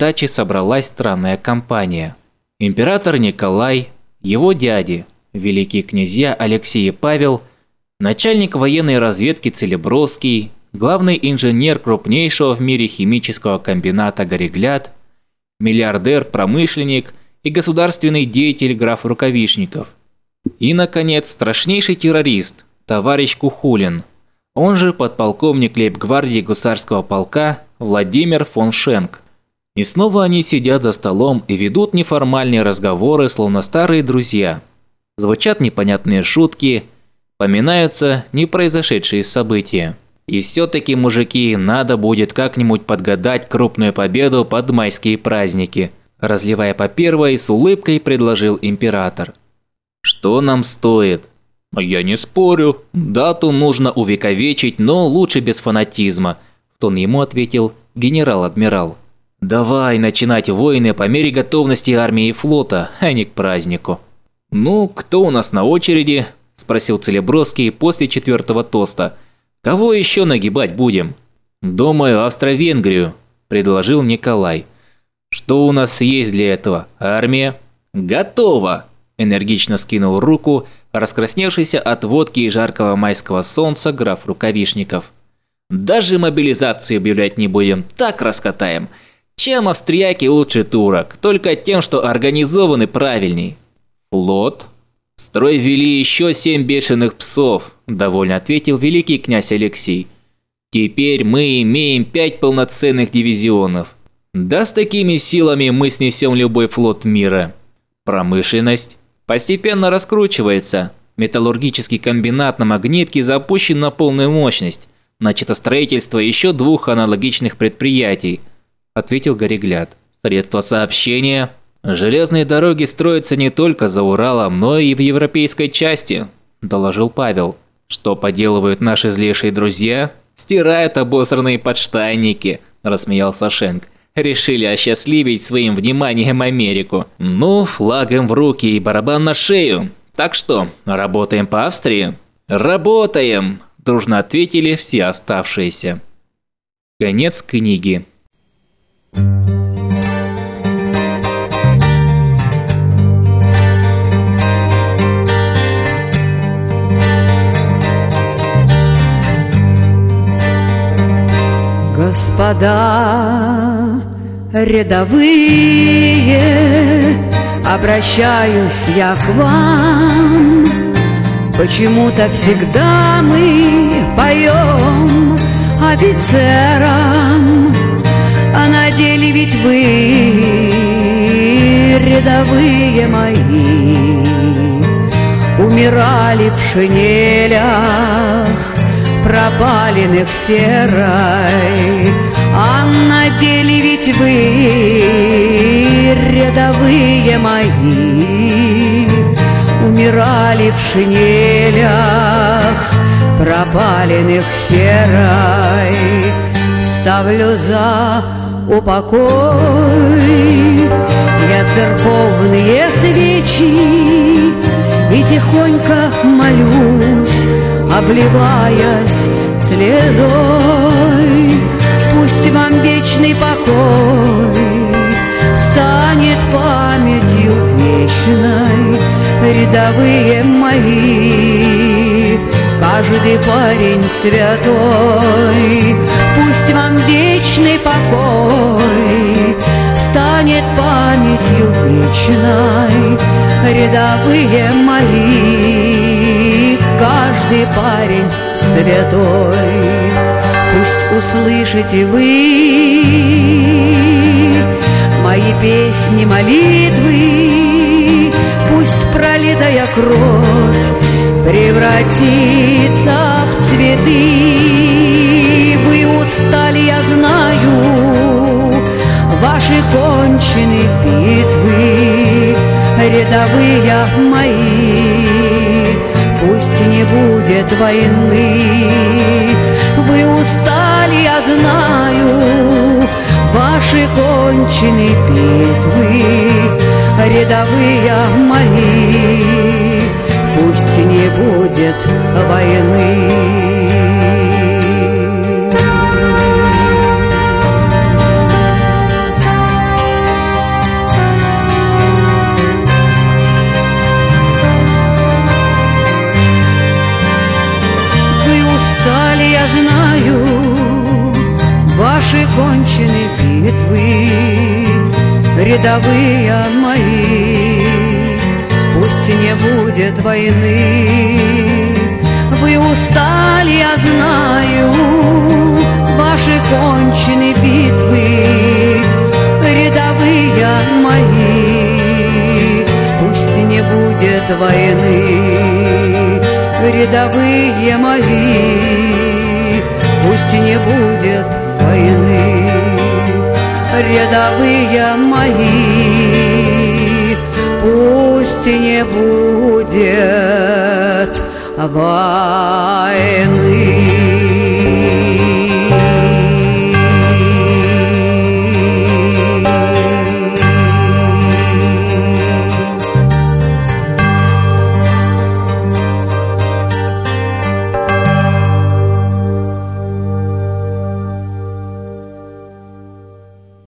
دچ صبرہ لس ترانیا کمپانیا تر نکل دیا ولی ن زیا الی پابل نہ چل وے رزیت بروسگی گلبن اینجنیشوف میریسمب ناتا گرکلیت ملی در پامک یہ درست دیف رکاویشنی کنس ترشنی چی ریس تہ وش کو اون پہ پلک نکل گزرس پلکہ لدی میرے فون شینک اس نو ویسی دُت نفر مالس گا وورس لو نستا رزیہ شو کی سب اسکی مجرکی ناد بولیت کک نمج پہ داد پتمائس پریز نکر رس لیے پیروائی سو لب لجو پراتر تمس تیت اوبی نوئی پھلوتہ دم تر وین گریواز کلائی تھی یہ تو ميں گت اينر گشنس برس کروا سو سکرف ر قبیش نکاف درجہ تک رس کتائم چیمس تری اووری زبن سم چنکھ سوپ دب ویت سلیکسی پیر مت پنکھ دیون دستی می سیل مسنی سم لو بھائی پھلوت میرا پشین پسطی پہ نس روچ و سا مل گی کمبی نتھ مت پشی نو نئی موشن نتس ترکی ووخ گری پہ یو گھر سر یہ شینیا رس نئی دروگ سی تل کر دل پیدل پہلے نشریس لے دیا بوس ری پسا انہیں نرس میل سا شنک ہریشیلیاں انہیں ہمیر کو نو لاگم روکی برابانہ شریم تکشت تم ربو تم پاپ تریم ربوتم دش ناتو کیاپ شیسم کنیک ردرا شایو سیاخو پچھ موہ تب سکھدم پیو آدیت سیر آنا چیلی بچ رد مائی امیر والا پر بال پائے آنچ بھیا رالیا پاوزا پاکر کون کا میوس اپلی وایسو د پاک اس پانی جیوشن ہری دبئیے مہی کار دے پاری نسرے دھتے مچنے پاکستانی پانی جیوشن ہری دبئیے مہی کار دے پاری نسر دو پوست کسلی شی مائی پیشنی ملی دست پرلی دیا کوش برورا چی سا دی استا واش کونشنی پیتوئی دبئی مائی پوشتی پوج دو ہر دایات پوجا نئی دبیا مہیتی پوجت وی استالی آگ نا باش کونشنی بیشتی پوج دو بائی کر دبیا مہی ی مہی پوشنی پوجائے